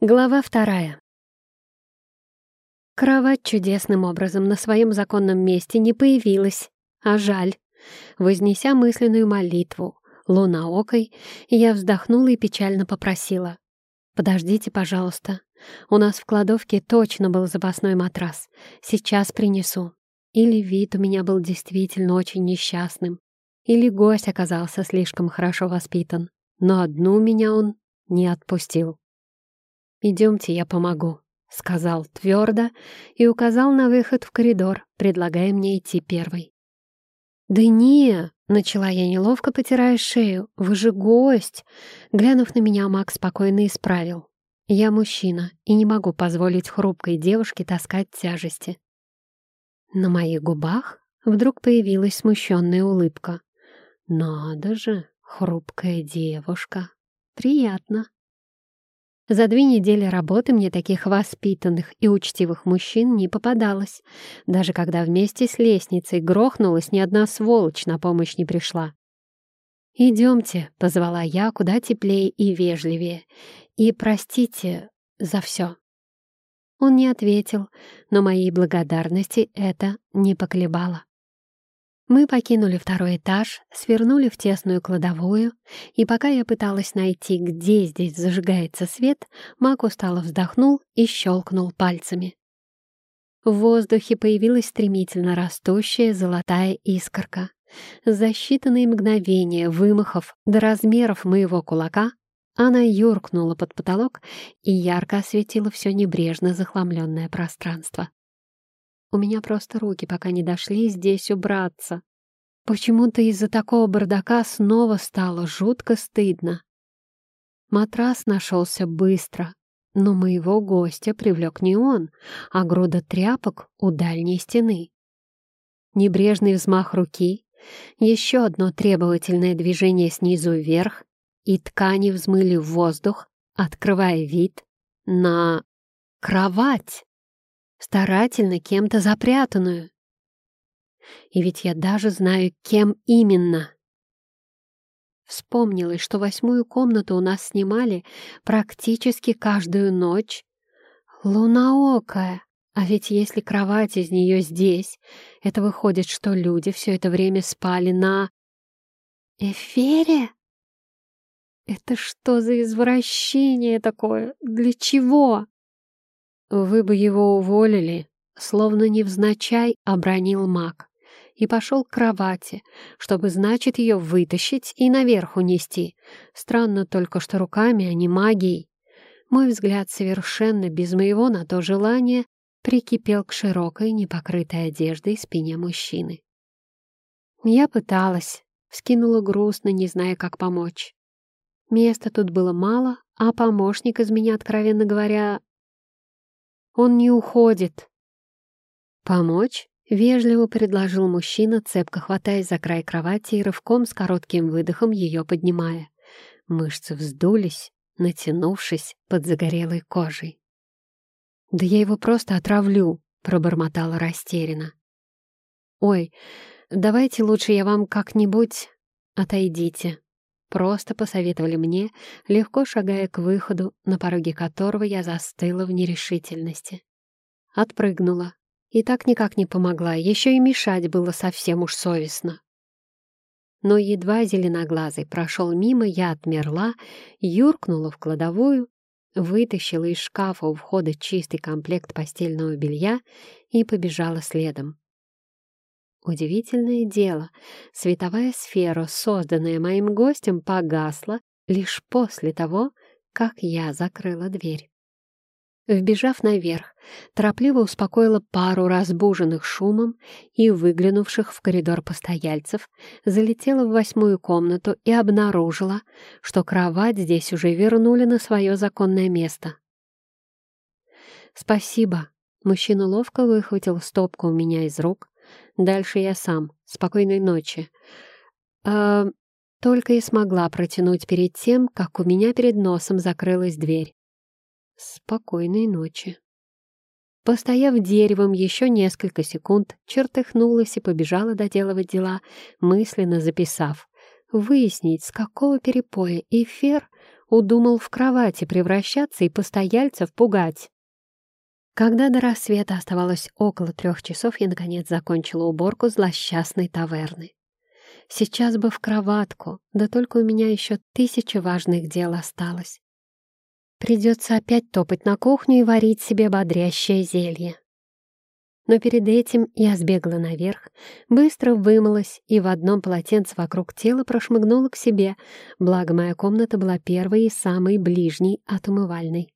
Глава вторая. Кровать чудесным образом на своем законном месте не появилась, а жаль. Вознеся мысленную молитву лунаокой, я вздохнула и печально попросила. «Подождите, пожалуйста. У нас в кладовке точно был запасной матрас. Сейчас принесу». Или вид у меня был действительно очень несчастным, или гость оказался слишком хорошо воспитан, но одну меня он не отпустил. «Идемте, я помогу», — сказал твердо и указал на выход в коридор, предлагая мне идти первой. «Да не!» — начала я неловко, потирая шею. «Вы же гость!» Глянув на меня, Макс спокойно исправил. «Я мужчина и не могу позволить хрупкой девушке таскать тяжести». На моих губах вдруг появилась смущенная улыбка. «Надо же, хрупкая девушка! Приятно!» За две недели работы мне таких воспитанных и учтивых мужчин не попадалось. Даже когда вместе с лестницей грохнулась, ни одна сволочь на помощь не пришла. «Идемте», — позвала я куда теплее и вежливее. «И простите за все». Он не ответил, но моей благодарности это не поколебало. Мы покинули второй этаж, свернули в тесную кладовую, и пока я пыталась найти, где здесь зажигается свет, Мак устало вздохнул и щелкнул пальцами. В воздухе появилась стремительно растущая золотая искорка. За считанные мгновения, вымахав до размеров моего кулака, она юркнула под потолок и ярко осветила все небрежно захламленное пространство. У меня просто руки пока не дошли здесь убраться. Почему-то из-за такого бардака снова стало жутко стыдно. Матрас нашелся быстро, но моего гостя привлек не он, а груда тряпок у дальней стены. Небрежный взмах руки, еще одно требовательное движение снизу вверх, и ткани взмыли в воздух, открывая вид на кровать старательно кем-то запрятанную. И ведь я даже знаю, кем именно. Вспомнилось, что восьмую комнату у нас снимали практически каждую ночь. Лунаокая. А ведь если кровать из нее здесь, это выходит, что люди все это время спали на... Эфире? Это что за извращение такое? Для чего? «Вы бы его уволили», словно невзначай обронил маг и пошел к кровати, чтобы, значит, ее вытащить и наверх унести. Странно только, что руками, а не магией. Мой взгляд совершенно без моего на то желания прикипел к широкой, непокрытой одеждой спине мужчины. Я пыталась, вскинула грустно, не зная, как помочь. Места тут было мало, а помощник из меня, откровенно говоря, он не уходит. Помочь? Вежливо предложил мужчина, цепко хватаясь за край кровати и рывком с коротким выдохом ее поднимая. Мышцы вздулись, натянувшись под загорелой кожей. «Да я его просто отравлю», — пробормотала растерянно. «Ой, давайте лучше я вам как-нибудь... Отойдите», Просто посоветовали мне, легко шагая к выходу, на пороге которого я застыла в нерешительности. Отпрыгнула. И так никак не помогла, еще и мешать было совсем уж совестно. Но едва зеленоглазый прошел мимо, я отмерла, юркнула в кладовую, вытащила из шкафа у входа чистый комплект постельного белья и побежала следом. Удивительное дело, световая сфера, созданная моим гостем, погасла лишь после того, как я закрыла дверь. Вбежав наверх, торопливо успокоила пару разбуженных шумом и выглянувших в коридор постояльцев, залетела в восьмую комнату и обнаружила, что кровать здесь уже вернули на свое законное место. «Спасибо», — мужчина ловко выхватил стопку у меня из рук, Дальше я сам. Спокойной ночи. Э, только и смогла протянуть перед тем, как у меня перед носом закрылась дверь. Спокойной ночи. Постояв деревом еще несколько секунд, чертыхнулась и побежала доделывать дела, мысленно записав. Выяснить, с какого перепоя Эфир удумал в кровати превращаться и постояльцев пугать. Когда до рассвета оставалось около трех часов, я, наконец, закончила уборку злосчастной таверны. Сейчас бы в кроватку, да только у меня еще тысяча важных дел осталось. Придется опять топать на кухню и варить себе бодрящее зелье. Но перед этим я сбегала наверх, быстро вымылась и в одном полотенце вокруг тела прошмыгнула к себе, благо моя комната была первой и самой ближней от умывальной.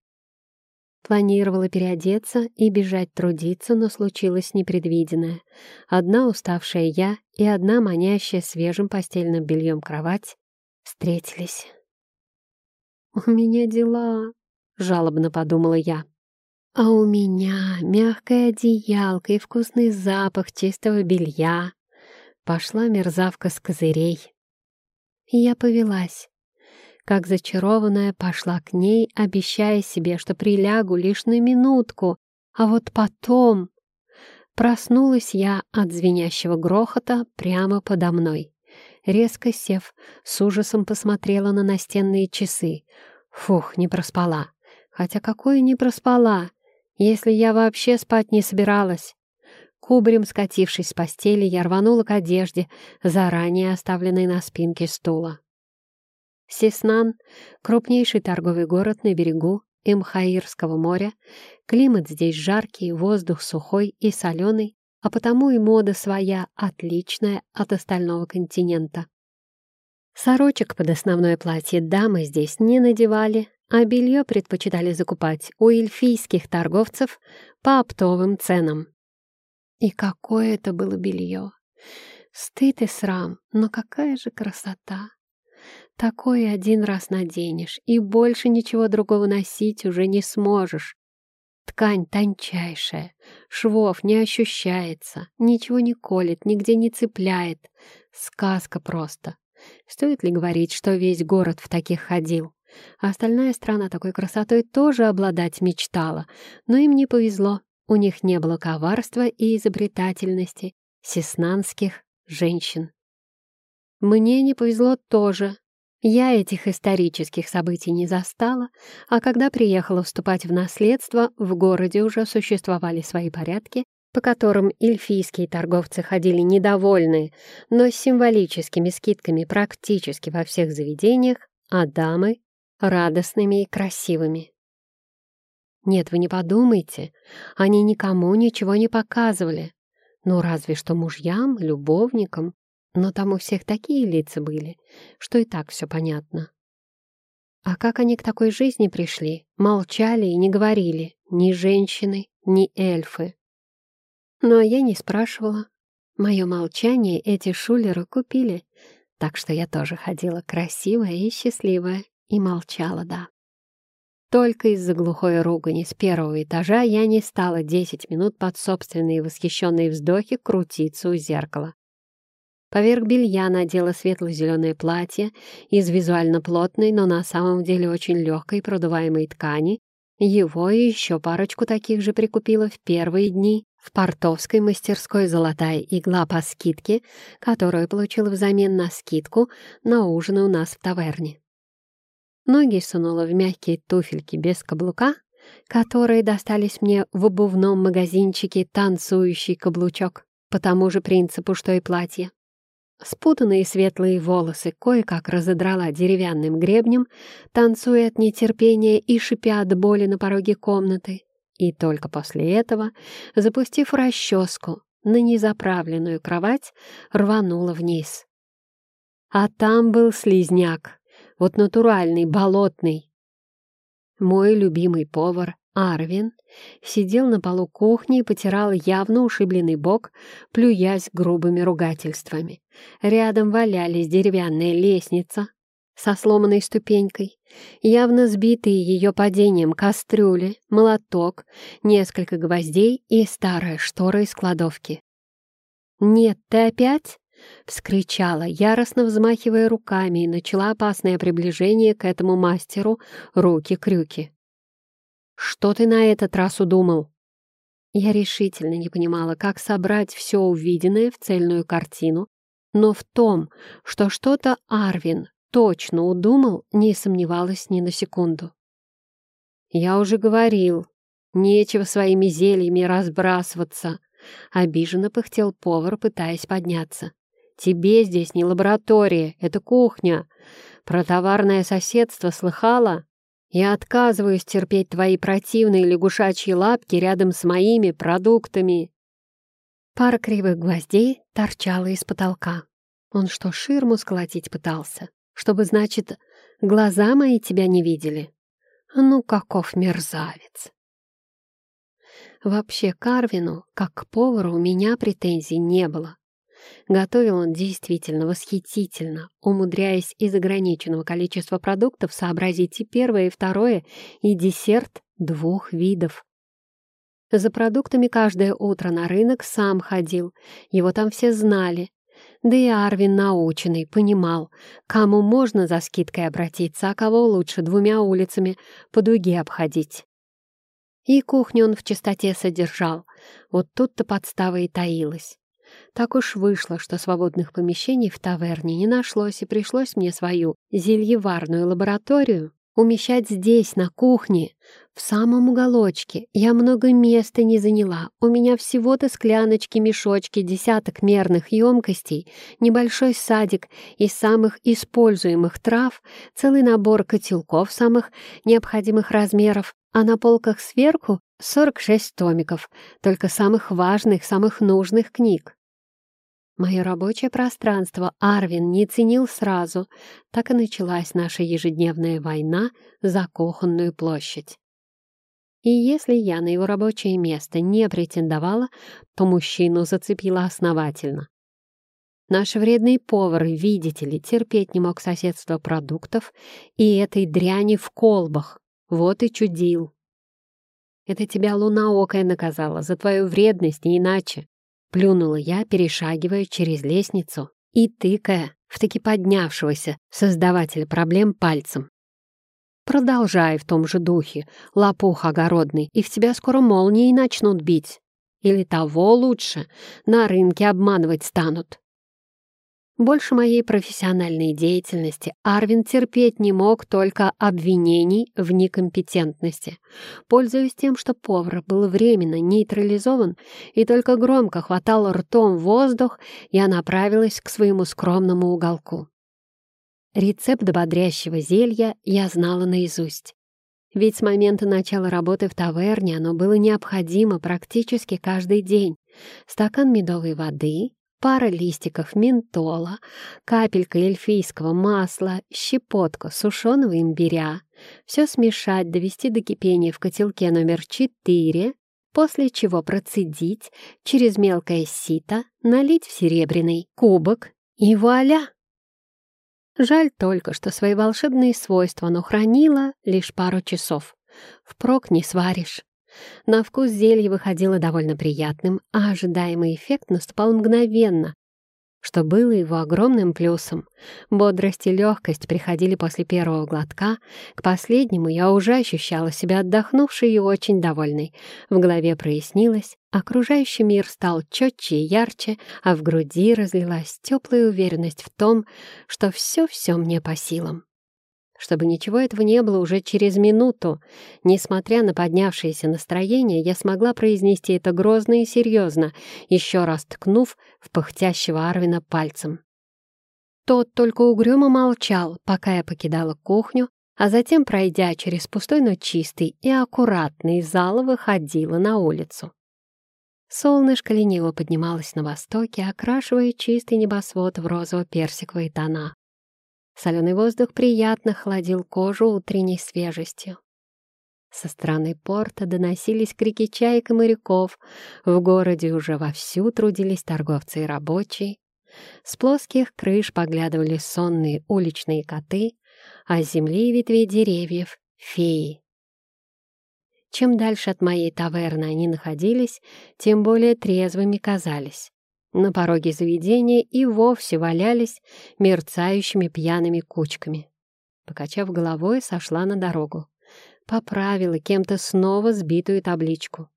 Планировала переодеться и бежать трудиться, но случилось непредвиденное. Одна уставшая я и одна манящая свежим постельным бельем кровать встретились. «У меня дела», — жалобно подумала я. «А у меня мягкая одеялка и вкусный запах чистого белья». Пошла мерзавка с козырей. Я повелась как зачарованная пошла к ней, обещая себе, что прилягу лишь на минутку, а вот потом... Проснулась я от звенящего грохота прямо подо мной. Резко сев, с ужасом посмотрела на настенные часы. Фух, не проспала. Хотя какое не проспала, если я вообще спать не собиралась. Кубарем скатившись с постели, я рванула к одежде, заранее оставленной на спинке стула. Сеснан — крупнейший торговый город на берегу Имхаирского моря. Климат здесь жаркий, воздух сухой и соленый, а потому и мода своя отличная от остального континента. Сорочек под основное платье дамы здесь не надевали, а белье предпочитали закупать у эльфийских торговцев по оптовым ценам. И какое это было белье! Стыд и срам, но какая же красота! Такое один раз наденешь, и больше ничего другого носить уже не сможешь. Ткань тончайшая, швов не ощущается, ничего не колет, нигде не цепляет. Сказка просто. Стоит ли говорить, что весь город в таких ходил? А остальная страна такой красотой тоже обладать мечтала, но им не повезло. У них не было коварства и изобретательности сеснанских женщин. Мне не повезло тоже, я этих исторических событий не застала, а когда приехала вступать в наследство, в городе уже существовали свои порядки, по которым эльфийские торговцы ходили недовольные, но с символическими скидками практически во всех заведениях, а дамы — радостными и красивыми. Нет, вы не подумайте, они никому ничего не показывали. Ну, разве что мужьям, любовникам, но там у всех такие лица были, что и так все понятно. А как они к такой жизни пришли, молчали и не говорили, ни женщины, ни эльфы. Ну а я не спрашивала. Мое молчание эти шулеры купили, так что я тоже ходила красивая и счастливая, и молчала, да. Только из-за глухой ругани с первого этажа я не стала десять минут под собственные восхищенные вздохи крутиться у зеркала. Поверх белья надела светло-зеленое платье из визуально плотной, но на самом деле очень легкой продуваемой ткани. Его и еще парочку таких же прикупила в первые дни в портовской мастерской «Золотая игла» по скидке, которую получила взамен на скидку на ужин у нас в таверне. Ноги сунула в мягкие туфельки без каблука, которые достались мне в обувном магазинчике «Танцующий каблучок» по тому же принципу, что и платье. Спутанные светлые волосы кое-как разодрала деревянным гребнем, танцуя от нетерпения и шипя от боли на пороге комнаты. И только после этого, запустив расческу на незаправленную кровать, рванула вниз. А там был слизняк, вот натуральный, болотный. Мой любимый повар Арвин сидел на полу кухни и потирал явно ушибленный бок, плюясь грубыми ругательствами. Рядом валялись деревянная лестница со сломанной ступенькой, явно сбитые ее падением кастрюли, молоток, несколько гвоздей и старая штора из кладовки. «Нет, ты опять?» — вскричала, яростно взмахивая руками, и начала опасное приближение к этому мастеру руки-крюки. Что ты на этот раз удумал?» Я решительно не понимала, как собрать все увиденное в цельную картину, но в том, что что-то Арвин точно удумал, не сомневалась ни на секунду. «Я уже говорил, нечего своими зельями разбрасываться», — обиженно пыхтел повар, пытаясь подняться. «Тебе здесь не лаборатория, это кухня. Про товарное соседство слыхала? Я отказываюсь терпеть твои противные лягушачьи лапки рядом с моими продуктами». Пара кривых гвоздей торчала из потолка. Он что, ширму сколотить пытался? Чтобы, значит, глаза мои тебя не видели? Ну, каков мерзавец! Вообще Карвину, как к повару, у меня претензий не было. Готовил он действительно восхитительно, умудряясь из ограниченного количества продуктов сообразить и первое, и второе, и десерт двух видов. За продуктами каждое утро на рынок сам ходил, его там все знали. Да и Арвин наученный, понимал, кому можно за скидкой обратиться, а кого лучше двумя улицами по дуге обходить. И кухню он в чистоте содержал, вот тут-то подстава и таилась. Так уж вышло, что свободных помещений в таверне не нашлось, и пришлось мне свою зельеварную лабораторию умещать здесь, на кухне, в самом уголочке. Я много места не заняла. У меня всего-то скляночки, мешочки, десяток мерных емкостей, небольшой садик из самых используемых трав, целый набор котелков самых необходимых размеров, а на полках сверху 46 томиков, только самых важных, самых нужных книг. Мое рабочее пространство Арвин не ценил сразу. Так и началась наша ежедневная война за кухонную площадь. И если я на его рабочее место не претендовала, то мужчину зацепила основательно. Наш вредный повар, видите ли, терпеть не мог соседства продуктов и этой дряни в колбах. Вот и чудил. Это тебя лунаокая наказала за твою вредность, не иначе. Плюнула я, перешагивая через лестницу и тыкая в таки поднявшегося создавателя проблем пальцем. Продолжай в том же духе, лопух огородный, и в тебя скоро молнии начнут бить. Или того лучше, на рынке обманывать станут. Больше моей профессиональной деятельности Арвин терпеть не мог только обвинений в некомпетентности. Пользуясь тем, что повар был временно нейтрализован и только громко хватал ртом воздух, я направилась к своему скромному уголку. Рецепт бодрящего зелья я знала наизусть. Ведь с момента начала работы в таверне оно было необходимо практически каждый день. Стакан медовой воды, пара листиков ментола, капелька эльфийского масла, щепотка сушеного имбиря. Все смешать, довести до кипения в котелке номер 4, после чего процедить через мелкое сито, налить в серебряный кубок и вуаля! Жаль только, что свои волшебные свойства оно хранило лишь пару часов. Впрок не сваришь. На вкус зелье выходило довольно приятным, а ожидаемый эффект наступал мгновенно, что было его огромным плюсом. Бодрость и легкость приходили после первого глотка. К последнему я уже ощущала себя отдохнувшей и очень довольной. В голове прояснилось, окружающий мир стал четче и ярче, а в груди разлилась теплая уверенность в том, что все-все мне по силам чтобы ничего этого не было уже через минуту. Несмотря на поднявшееся настроение, я смогла произнести это грозно и серьезно, еще раз ткнув в пыхтящего Арвина пальцем. Тот только угрюмо молчал, пока я покидала кухню, а затем, пройдя через пустой, но чистый и аккуратный зал, выходила на улицу. Солнышко лениво поднималось на востоке, окрашивая чистый небосвод в розово-персиковые тона. Соленый воздух приятно холодил кожу утренней свежестью. Со стороны порта доносились крики чаек и моряков. В городе уже вовсю трудились торговцы и рабочие. С плоских крыш поглядывали сонные уличные коты, а с земли и ветвей деревьев — феи. Чем дальше от моей таверны они находились, тем более трезвыми казались. На пороге заведения и вовсе валялись мерцающими пьяными кучками. Покачав головой, сошла на дорогу. Поправила кем-то снова сбитую табличку,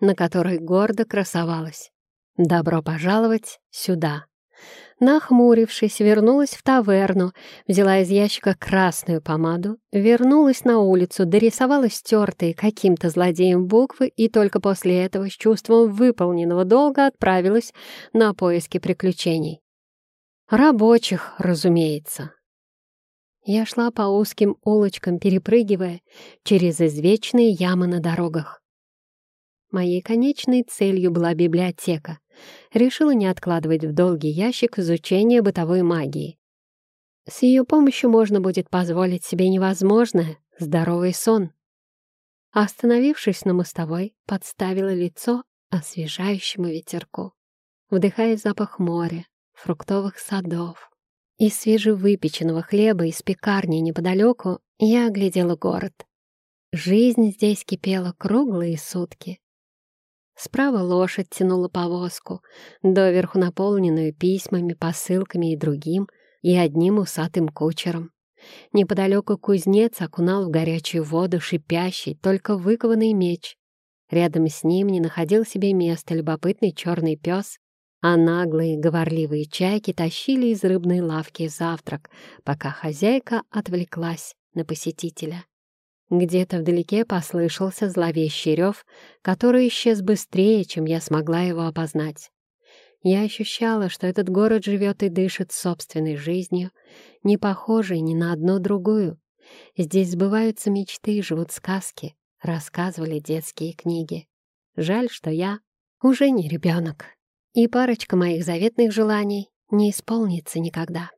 на которой гордо красовалась. «Добро пожаловать сюда!» Нахмурившись, вернулась в таверну, взяла из ящика красную помаду, вернулась на улицу, дорисовала стертые каким-то злодеем буквы и только после этого с чувством выполненного долга отправилась на поиски приключений. Рабочих, разумеется. Я шла по узким улочкам, перепрыгивая через извечные ямы на дорогах. Моей конечной целью была библиотека. Решила не откладывать в долгий ящик изучение бытовой магии. С ее помощью можно будет позволить себе невозможное — здоровый сон. Остановившись на мостовой, подставила лицо освежающему ветерку, вдыхая запах моря, фруктовых садов и свежевыпеченного хлеба из пекарни неподалеку, я оглядела город. Жизнь здесь кипела круглые сутки. Справа лошадь тянула повозку, доверху наполненную письмами, посылками и другим, и одним усатым кучером. Неподалеку кузнец окунал в горячую воду шипящий, только выкованный меч. Рядом с ним не находил себе места любопытный черный пес, а наглые говорливые чайки тащили из рыбной лавки завтрак, пока хозяйка отвлеклась на посетителя. Где-то вдалеке послышался зловещий рев, который исчез быстрее, чем я смогла его опознать. Я ощущала, что этот город живет и дышит собственной жизнью, не похожей ни на одну другую. Здесь сбываются мечты и живут сказки, рассказывали детские книги. Жаль, что я уже не ребенок, и парочка моих заветных желаний не исполнится никогда.